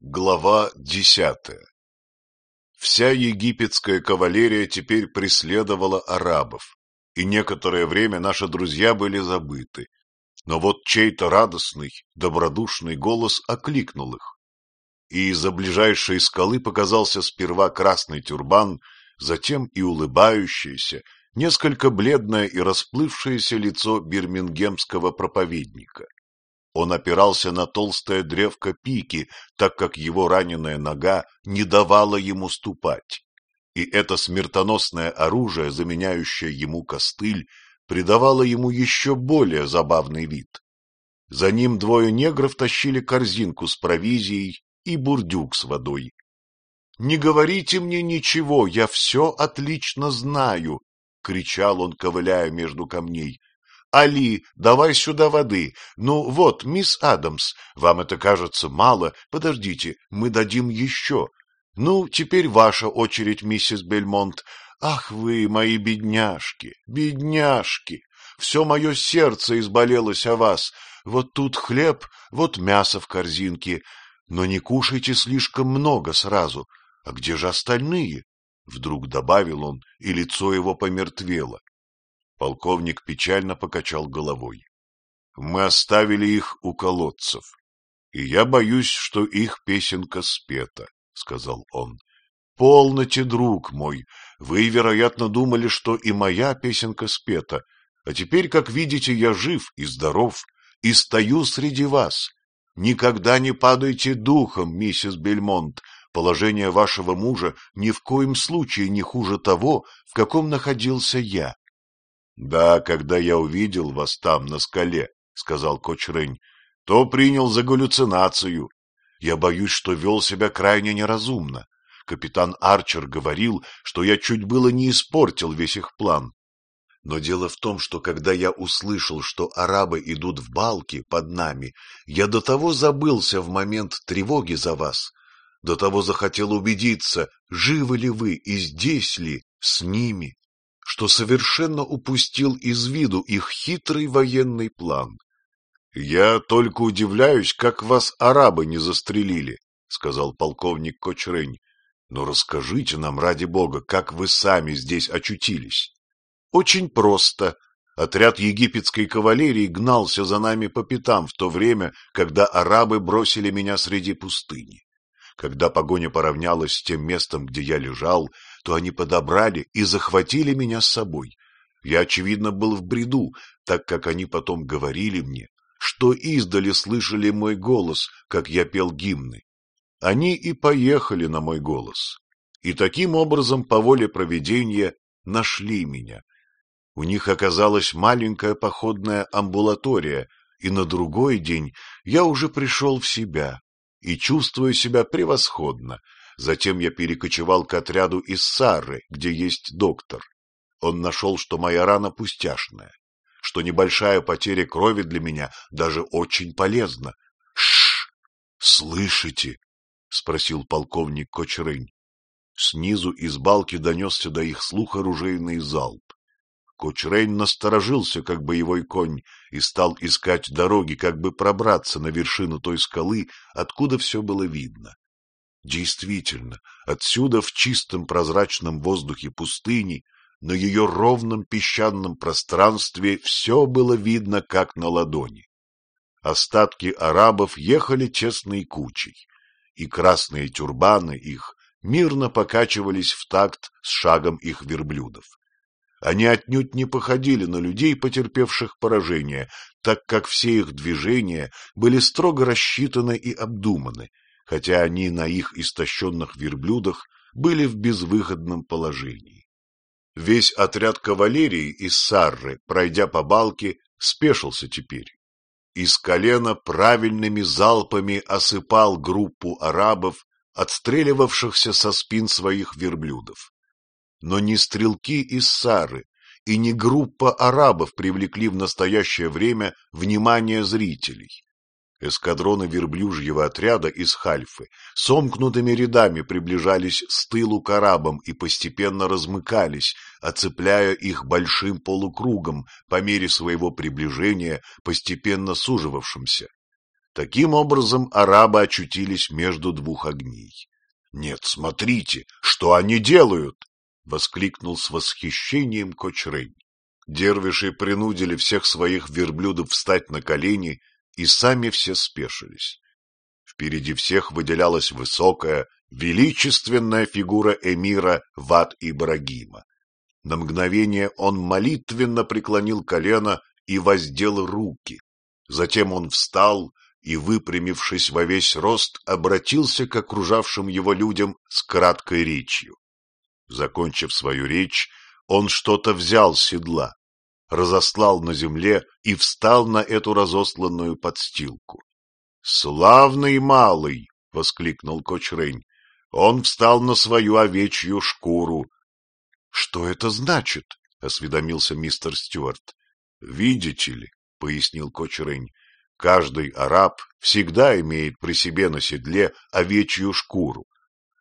Глава десятая Вся египетская кавалерия теперь преследовала арабов, и некоторое время наши друзья были забыты. Но вот чей-то радостный, добродушный голос окликнул их. И из-за ближайшей скалы показался сперва красный тюрбан, затем и улыбающееся, несколько бледное и расплывшееся лицо бирмингемского проповедника. Он опирался на толстое древко пики, так как его раненая нога не давала ему ступать. И это смертоносное оружие, заменяющее ему костыль, придавало ему еще более забавный вид. За ним двое негров тащили корзинку с провизией и бурдюк с водой. — Не говорите мне ничего, я все отлично знаю, — кричал он, ковыляя между камней. Али, давай сюда воды. Ну вот, мисс Адамс, вам это кажется мало. Подождите, мы дадим еще. Ну, теперь ваша очередь, миссис Бельмонт. Ах вы, мои бедняжки, бедняжки! Все мое сердце изболелось о вас. Вот тут хлеб, вот мясо в корзинке. Но не кушайте слишком много сразу. А где же остальные? Вдруг добавил он, и лицо его помертвело. Полковник печально покачал головой. Мы оставили их у колодцев, и я боюсь, что их песенка спета, — сказал он. Полноте, друг мой, вы, вероятно, думали, что и моя песенка спета, а теперь, как видите, я жив и здоров, и стою среди вас. Никогда не падайте духом, миссис Бельмонт, положение вашего мужа ни в коем случае не хуже того, в каком находился я. — Да, когда я увидел вас там, на скале, — сказал Кочрынь, — то принял за галлюцинацию. Я боюсь, что вел себя крайне неразумно. Капитан Арчер говорил, что я чуть было не испортил весь их план. Но дело в том, что когда я услышал, что арабы идут в балки под нами, я до того забылся в момент тревоги за вас, до того захотел убедиться, живы ли вы и здесь ли, с ними что совершенно упустил из виду их хитрый военный план. — Я только удивляюсь, как вас арабы не застрелили, — сказал полковник Кочрень. — Но расскажите нам, ради бога, как вы сами здесь очутились. — Очень просто. Отряд египетской кавалерии гнался за нами по пятам в то время, когда арабы бросили меня среди пустыни. Когда погоня поравнялась с тем местом, где я лежал, то они подобрали и захватили меня с собой. Я, очевидно, был в бреду, так как они потом говорили мне, что издали слышали мой голос, как я пел гимны. Они и поехали на мой голос. И таким образом, по воле проведения, нашли меня. У них оказалась маленькая походная амбулатория, и на другой день я уже пришел в себя и чувствую себя превосходно. Затем я перекочевал к отряду из Сарры, где есть доктор. Он нашел, что моя рана пустяшная, что небольшая потеря крови для меня даже очень полезна. — Шш! Слышите? — спросил полковник Кочрынь. Снизу из балки донесся до их слуха ружейный залп. Кочрейн насторожился, как боевой конь, и стал искать дороги, как бы пробраться на вершину той скалы, откуда все было видно. Действительно, отсюда в чистом прозрачном воздухе пустыни, на ее ровном песчаном пространстве все было видно, как на ладони. Остатки арабов ехали честной кучей, и красные тюрбаны их мирно покачивались в такт с шагом их верблюдов. Они отнюдь не походили на людей, потерпевших поражение, так как все их движения были строго рассчитаны и обдуманы, хотя они на их истощенных верблюдах были в безвыходном положении. Весь отряд кавалерии из Сарры, пройдя по балке, спешился теперь. Из колена правильными залпами осыпал группу арабов, отстреливавшихся со спин своих верблюдов но не стрелки из Сары и не группа арабов привлекли в настоящее время внимание зрителей. Эскадроны верблюжьего отряда из Хальфы сомкнутыми рядами приближались с тылу к арабам и постепенно размыкались, оцепляя их большим полукругом по мере своего приближения, постепенно суживавшимся. Таким образом, арабы очутились между двух огней. «Нет, смотрите, что они делают!» — воскликнул с восхищением Кочрей. Дервиши принудили всех своих верблюдов встать на колени, и сами все спешились. Впереди всех выделялась высокая, величественная фигура эмира Ват Ибрагима. На мгновение он молитвенно преклонил колено и воздел руки. Затем он встал и, выпрямившись во весь рост, обратился к окружавшим его людям с краткой речью. Закончив свою речь, он что-то взял с седла, разослал на земле и встал на эту разосланную подстилку. «Славный малый!» — воскликнул Кочрень. Он встал на свою овечью шкуру. — Что это значит? — осведомился мистер Стюарт. — Видите ли, — пояснил Кочрень, Каждый араб всегда имеет при себе на седле овечью шкуру.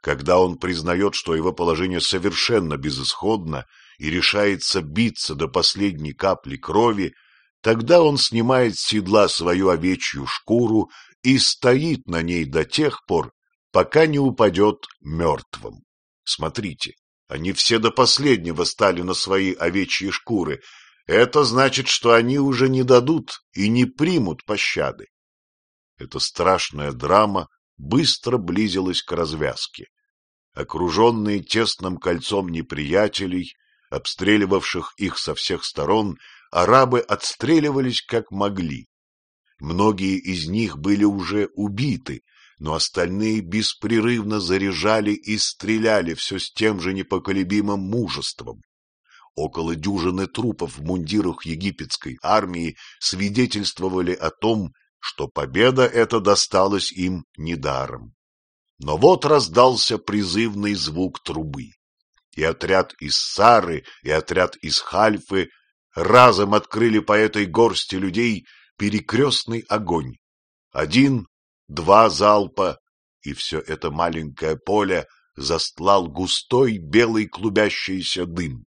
Когда он признает, что его положение совершенно безысходно и решается биться до последней капли крови, тогда он снимает с седла свою овечью шкуру и стоит на ней до тех пор, пока не упадет мертвым. Смотрите, они все до последнего стали на свои овечьи шкуры, это значит, что они уже не дадут и не примут пощады. Эта страшная драма быстро близилась к развязке. Окруженные тесным кольцом неприятелей, обстреливавших их со всех сторон, арабы отстреливались как могли. Многие из них были уже убиты, но остальные беспрерывно заряжали и стреляли все с тем же непоколебимым мужеством. Около дюжины трупов в мундирах египетской армии свидетельствовали о том, что победа эта досталась им недаром. Но вот раздался призывный звук трубы, и отряд из Сары и отряд из Хальфы разом открыли по этой горсти людей перекрестный огонь. Один, два залпа, и все это маленькое поле застлал густой белый клубящийся дым.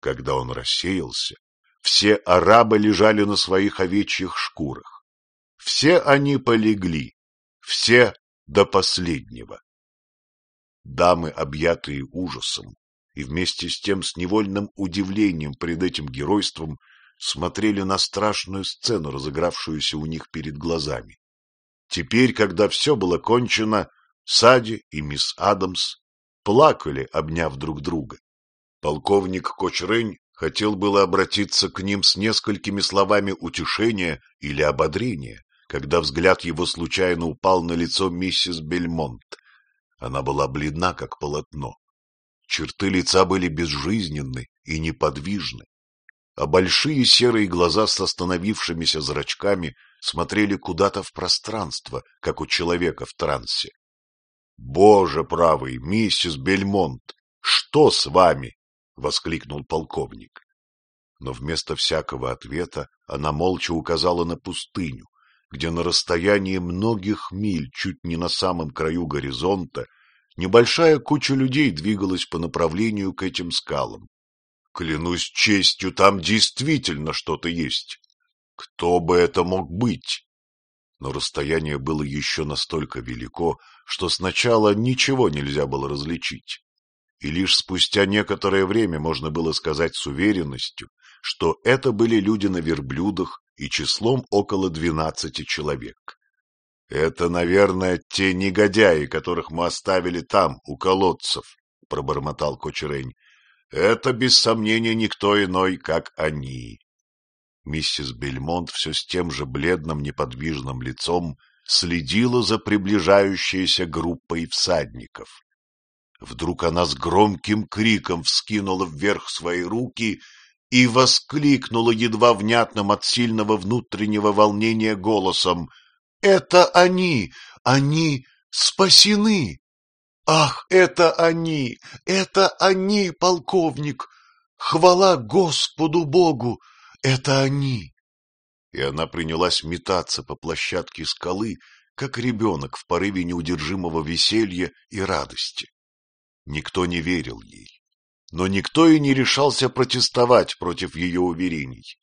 Когда он рассеялся, все арабы лежали на своих овечьих шкурах. Все они полегли, все до последнего. Дамы, объятые ужасом, и вместе с тем с невольным удивлением пред этим геройством смотрели на страшную сцену, разыгравшуюся у них перед глазами. Теперь, когда все было кончено, Сади и мисс Адамс плакали, обняв друг друга. Полковник Кочрынь хотел было обратиться к ним с несколькими словами утешения или ободрения, когда взгляд его случайно упал на лицо миссис Бельмонт. Она была бледна, как полотно. Черты лица были безжизненны и неподвижны, а большие серые глаза с остановившимися зрачками смотрели куда-то в пространство, как у человека в трансе. — Боже правый, миссис Бельмонт, что с вами? воскликнул полковник. Но вместо всякого ответа она молча указала на пустыню, где на расстоянии многих миль, чуть не на самом краю горизонта, небольшая куча людей двигалась по направлению к этим скалам. Клянусь честью, там действительно что-то есть. Кто бы это мог быть? Но расстояние было еще настолько велико, что сначала ничего нельзя было различить и лишь спустя некоторое время можно было сказать с уверенностью, что это были люди на верблюдах и числом около двенадцати человек. «Это, наверное, те негодяи, которых мы оставили там, у колодцев», — пробормотал Кочерень. «Это, без сомнения, никто иной, как они». Миссис Бельмонт все с тем же бледным неподвижным лицом следила за приближающейся группой всадников. Вдруг она с громким криком вскинула вверх свои руки и воскликнула едва внятным от сильного внутреннего волнения голосом. — Это они! Они спасены! Ах, это они! Это они, полковник! Хвала Господу Богу! Это они! И она принялась метаться по площадке скалы, как ребенок в порыве неудержимого веселья и радости. Никто не верил ей, но никто и не решался протестовать против ее уверений.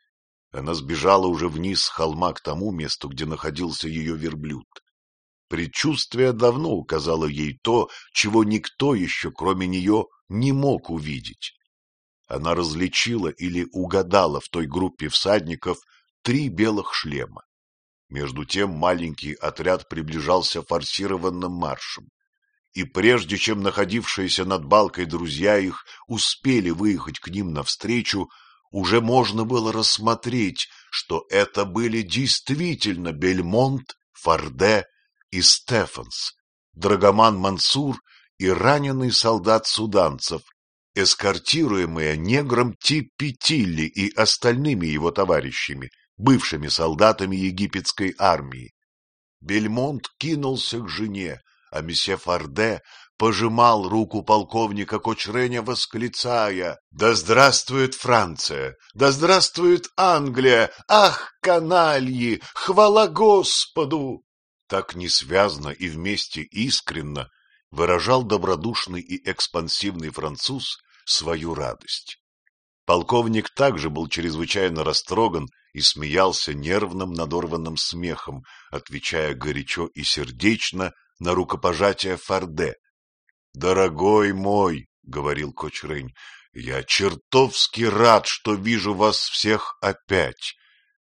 Она сбежала уже вниз с холма к тому месту, где находился ее верблюд. Предчувствие давно указало ей то, чего никто еще, кроме нее, не мог увидеть. Она различила или угадала в той группе всадников три белых шлема. Между тем маленький отряд приближался форсированным маршем. И прежде чем находившиеся над балкой друзья их успели выехать к ним навстречу, уже можно было рассмотреть, что это были действительно Бельмонт, Форде и Стефанс, Драгоман Мансур и раненый солдат суданцев, эскортируемые негром Типпи Тилли и остальными его товарищами, бывшими солдатами египетской армии. Бельмонт кинулся к жене, а месье Форде пожимал руку полковника Кочреня, восклицая «Да здравствует Франция! Да здравствует Англия! Ах, канальи! Хвала Господу!» Так несвязно и вместе искренно выражал добродушный и экспансивный француз свою радость. Полковник также был чрезвычайно растроган и смеялся нервным надорванным смехом, отвечая горячо и сердечно на рукопожатие Форде. — Дорогой мой, — говорил Кочрынь, — я чертовски рад, что вижу вас всех опять.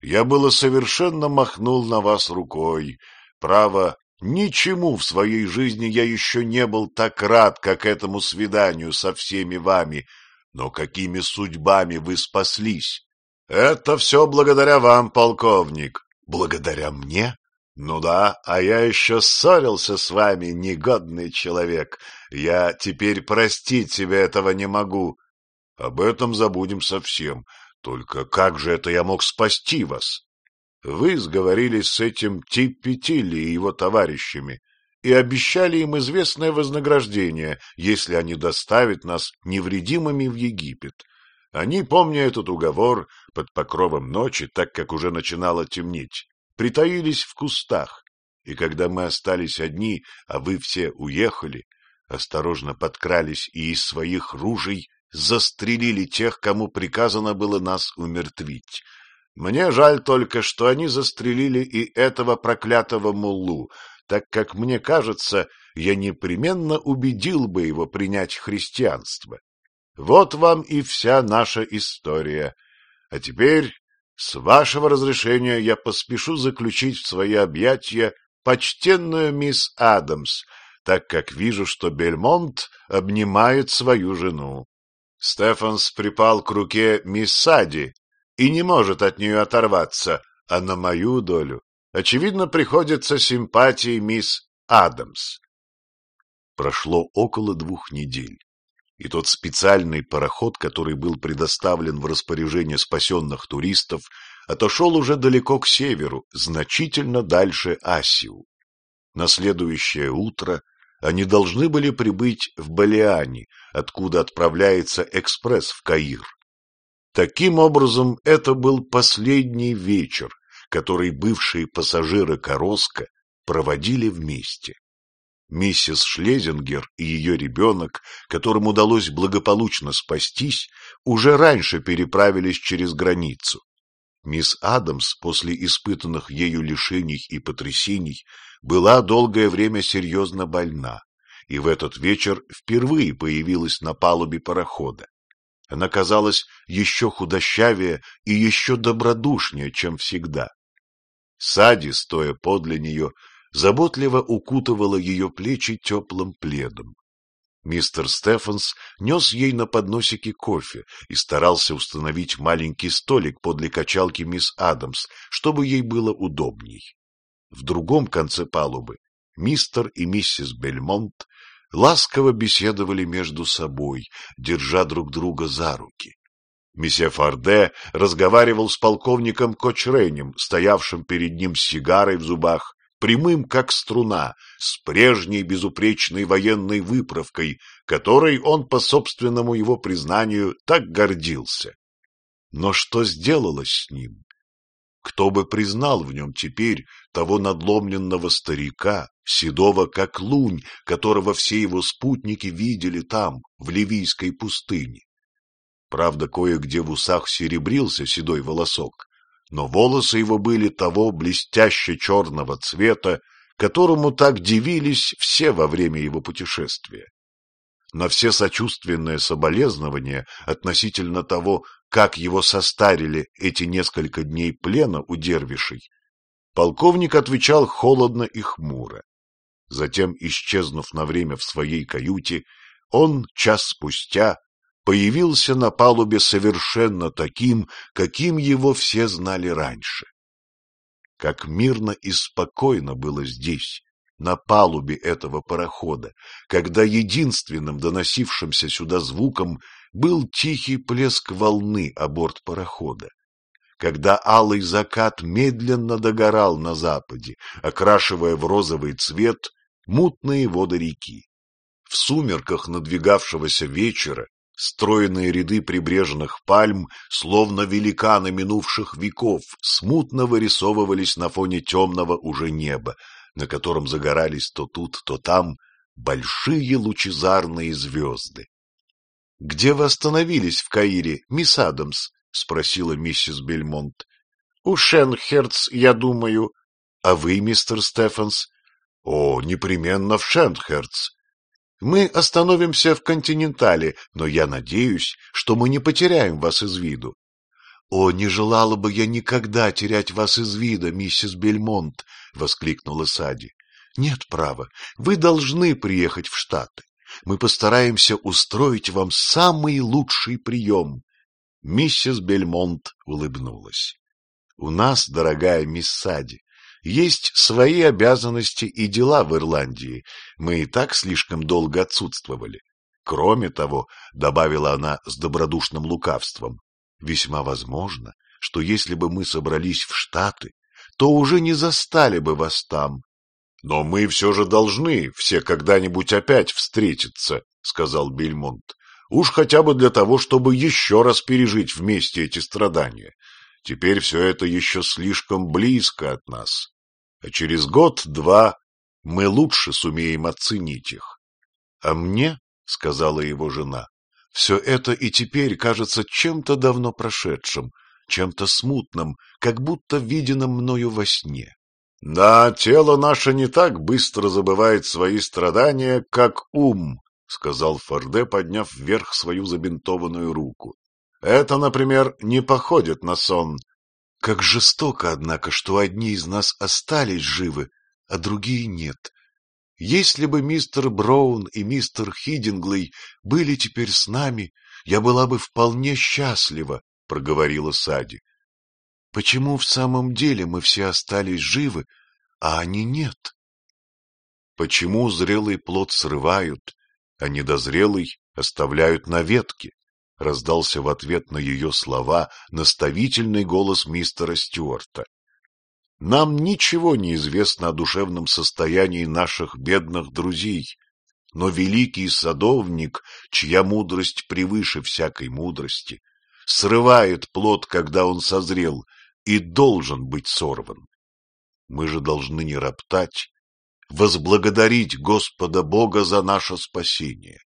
Я было совершенно махнул на вас рукой. Право, ничему в своей жизни я еще не был так рад, как этому свиданию со всеми вами. Но какими судьбами вы спаслись? Это все благодаря вам, полковник. Благодаря мне? Ну да, а я еще ссорился с вами, негодный человек. Я теперь простить себе этого не могу. Об этом забудем совсем. Только как же это я мог спасти вас? Вы сговорились с этим Типпи Тилли и его товарищами и обещали им известное вознаграждение, если они доставят нас невредимыми в Египет. Они, помня этот уговор, под покровом ночи, так как уже начинало темнеть, притаились в кустах, и когда мы остались одни, а вы все уехали, осторожно подкрались и из своих ружей застрелили тех, кому приказано было нас умертвить. Мне жаль только, что они застрелили и этого проклятого муллу, так как, мне кажется, я непременно убедил бы его принять христианство. Вот вам и вся наша история. А теперь с вашего разрешения я поспешу заключить в свои объятия почтенную мисс Адамс, так как вижу, что Бельмонт обнимает свою жену. Стефанс припал к руке мисс Сади и не может от нее оторваться, а на мою долю, очевидно, приходится симпатии мисс Адамс. Прошло около двух недель и тот специальный пароход, который был предоставлен в распоряжение спасенных туристов, отошел уже далеко к северу, значительно дальше Асиу. На следующее утро они должны были прибыть в Балиани, откуда отправляется экспресс в Каир. Таким образом, это был последний вечер, который бывшие пассажиры Короска проводили вместе. Миссис Шлезингер и ее ребенок, которым удалось благополучно спастись, уже раньше переправились через границу. Мисс Адамс после испытанных ею лишений и потрясений была долгое время серьезно больна, и в этот вечер впервые появилась на палубе парохода. Она казалась еще худощавее и еще добродушнее, чем всегда. Сади, стоя подле нее, заботливо укутывала ее плечи теплым пледом. Мистер Стефанс нес ей на подносике кофе и старался установить маленький столик подле качалки мисс Адамс, чтобы ей было удобней. В другом конце палубы мистер и миссис Бельмонт ласково беседовали между собой, держа друг друга за руки. Месье Фарде разговаривал с полковником Кочренем, стоявшим перед ним с сигарой в зубах прямым как струна, с прежней безупречной военной выправкой, которой он, по собственному его признанию, так гордился. Но что сделалось с ним? Кто бы признал в нем теперь того надломленного старика, седого как лунь, которого все его спутники видели там, в Ливийской пустыне? Правда, кое-где в усах серебрился седой волосок, но волосы его были того блестяще черного цвета, которому так дивились все во время его путешествия. На все сочувственные соболезнования относительно того, как его состарили эти несколько дней плена у дервишей, полковник отвечал холодно и хмуро. Затем, исчезнув на время в своей каюте, он час спустя появился на палубе совершенно таким, каким его все знали раньше. Как мирно и спокойно было здесь, на палубе этого парохода, когда единственным доносившимся сюда звуком был тихий плеск волны о борт парохода, когда алый закат медленно догорал на западе, окрашивая в розовый цвет мутные воды реки. В сумерках надвигавшегося вечера Стройные ряды прибрежных пальм, словно великаны минувших веков, смутно вырисовывались на фоне темного уже неба, на котором загорались то тут, то там большие лучезарные звезды. — Где вы остановились в Каире, мисс Адамс? — спросила миссис Бельмонт. — У Шенхерц, я думаю. — А вы, мистер Стефанс? — О, непременно в Шенхерц. Мы остановимся в «Континентале», но я надеюсь, что мы не потеряем вас из виду. — О, не желала бы я никогда терять вас из вида, миссис Бельмонт! — воскликнула Сади. — Нет, права, вы должны приехать в Штаты. Мы постараемся устроить вам самый лучший прием. Миссис Бельмонт улыбнулась. — У нас, дорогая мисс Сади, есть свои обязанности и дела в Ирландии, мы и так слишком долго отсутствовали. Кроме того, — добавила она с добродушным лукавством, — весьма возможно, что если бы мы собрались в Штаты, то уже не застали бы вас там. — Но мы все же должны все когда-нибудь опять встретиться, — сказал Бельмонт. — Уж хотя бы для того, чтобы еще раз пережить вместе эти страдания. Теперь все это еще слишком близко от нас а через год-два мы лучше сумеем оценить их. — А мне, — сказала его жена, — все это и теперь кажется чем-то давно прошедшим, чем-то смутным, как будто виденным мною во сне. — Да, тело наше не так быстро забывает свои страдания, как ум, — сказал Форде, подняв вверх свою забинтованную руку. — Это, например, не походит на сон, как жестоко, однако, что одни из нас остались живы, а другие нет. Если бы мистер Браун и мистер Хидинглей были теперь с нами, я была бы вполне счастлива, — проговорила Сади. Почему в самом деле мы все остались живы, а они нет? Почему зрелый плод срывают, а недозрелый оставляют на ветке? — раздался в ответ на ее слова наставительный голос мистера Стюарта. «Нам ничего не известно о душевном состоянии наших бедных друзей, но великий садовник, чья мудрость превыше всякой мудрости, срывает плод, когда он созрел, и должен быть сорван. Мы же должны не роптать, возблагодарить Господа Бога за наше спасение.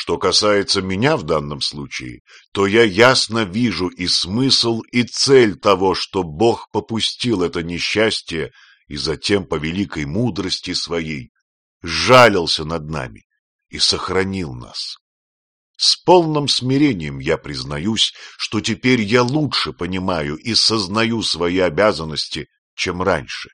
Что касается меня в данном случае, то я ясно вижу и смысл, и цель того, что Бог попустил это несчастье и затем по великой мудрости своей жалился над нами и сохранил нас. С полным смирением я признаюсь, что теперь я лучше понимаю и сознаю свои обязанности, чем раньше.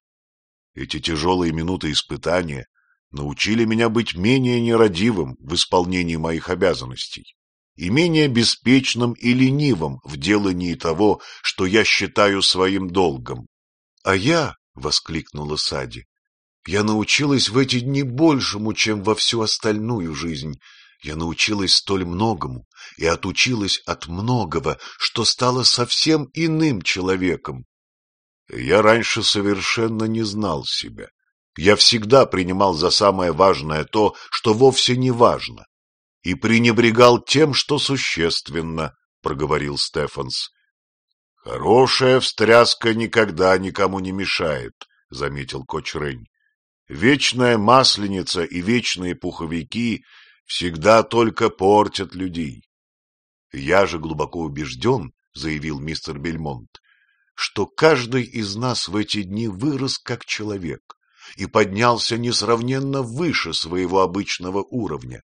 Эти тяжелые минуты испытания научили меня быть менее нерадивым в исполнении моих обязанностей и менее беспечным и ленивым в делании того, что я считаю своим долгом. — А я, — воскликнула Сади, — я научилась в эти дни большему, чем во всю остальную жизнь. Я научилась столь многому и отучилась от многого, что стала совсем иным человеком. Я раньше совершенно не знал себя я всегда принимал за самое важное то, что вовсе не важно, и пренебрегал тем, что существенно, — проговорил Стефанс. — Хорошая встряска никогда никому не мешает, — заметил Кочрень. Вечная масленица и вечные пуховики всегда только портят людей. — Я же глубоко убежден, — заявил мистер Бельмонт, что каждый из нас в эти дни вырос как человек и поднялся несравненно выше своего обычного уровня.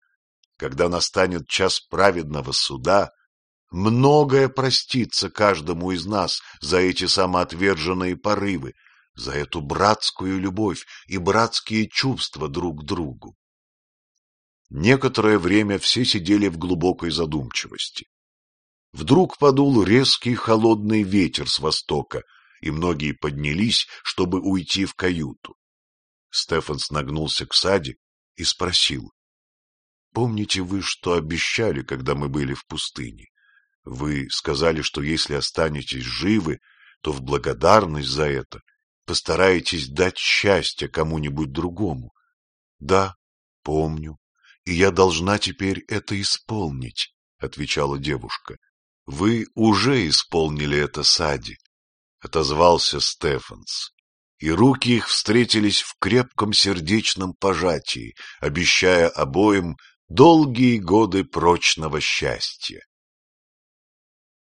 Когда настанет час праведного суда, многое простится каждому из нас за эти самоотверженные порывы, за эту братскую любовь и братские чувства друг к другу. Некоторое время все сидели в глубокой задумчивости. Вдруг подул резкий холодный ветер с востока, и многие поднялись, чтобы уйти в каюту. Стефанс нагнулся к Саде и спросил. — Помните вы, что обещали, когда мы были в пустыне? Вы сказали, что если останетесь живы, то в благодарность за это постараетесь дать счастье кому-нибудь другому. — Да, помню, и я должна теперь это исполнить, — отвечала девушка. — Вы уже исполнили это, Сади, — отозвался Стефанс и руки их встретились в крепком сердечном пожатии, обещая обоим долгие годы прочного счастья.